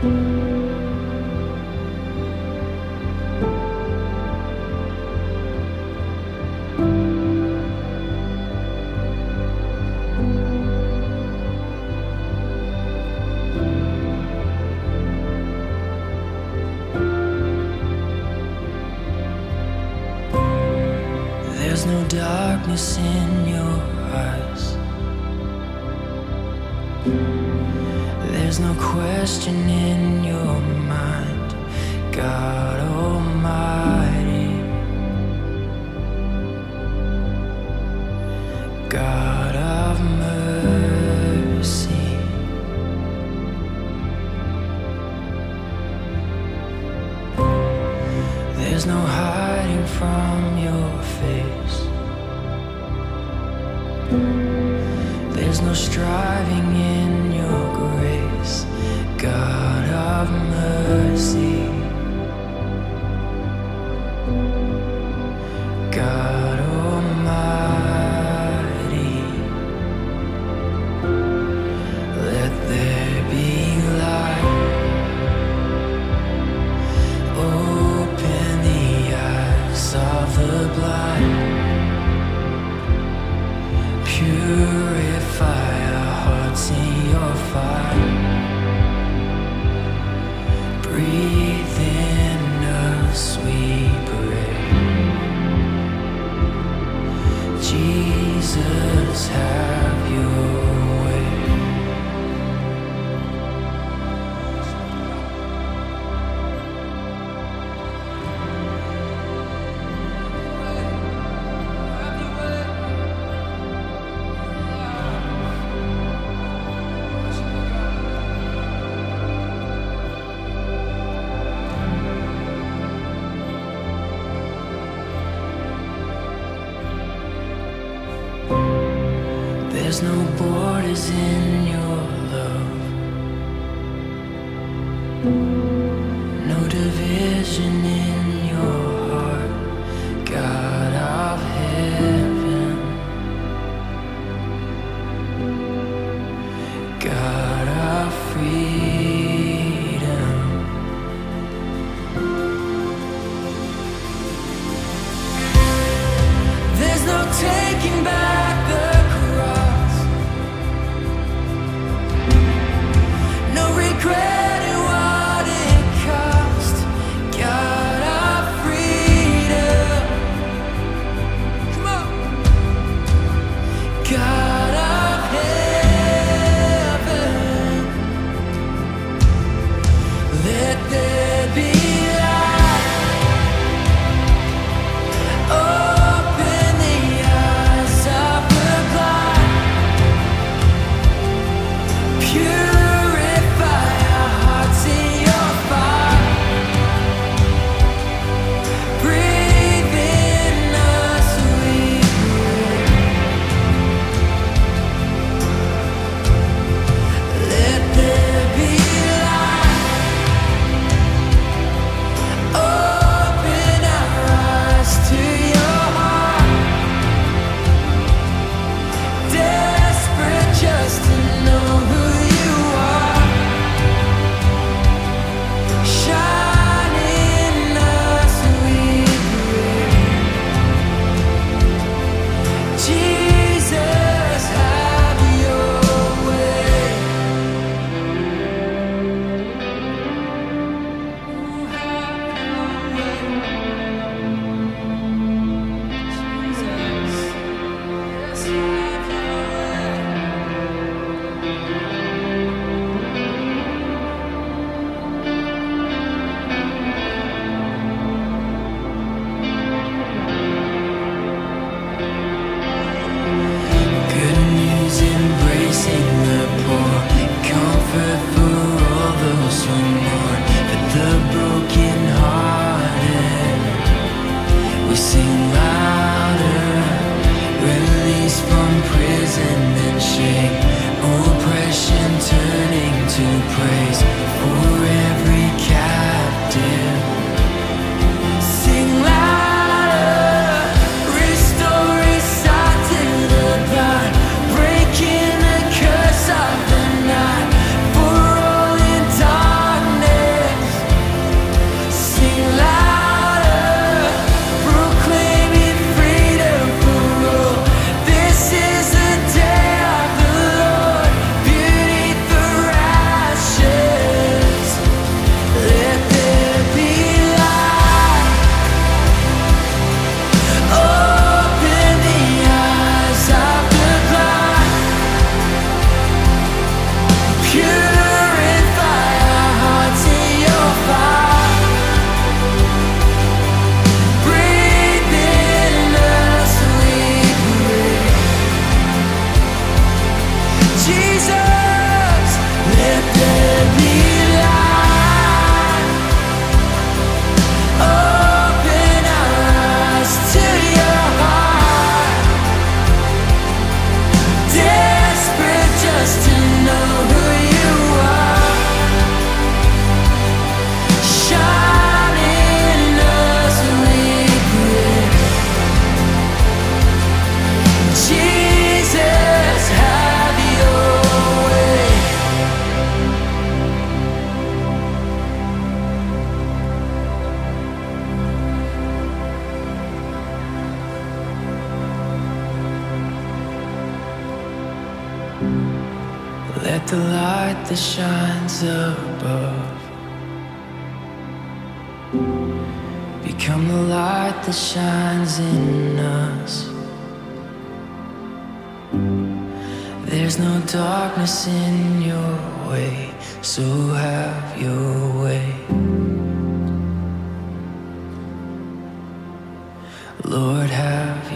There's no darkness in your heart. There's no question in your mind, God Almighty. God of mercy. There's no hiding from your face. There's no striving in God of mercy. God Almighty, let there be light. Open the eyes of the blind. Purify our hearts in your fire. Jesus, have your There's no borders in your love, no division in for all those who mourn, for the broken hearted. We sing louder, release from prison and shame, oppression turning to praise for Let the light that shines above become the light that shines in us. There's no darkness in your way, so have your way. Lord, have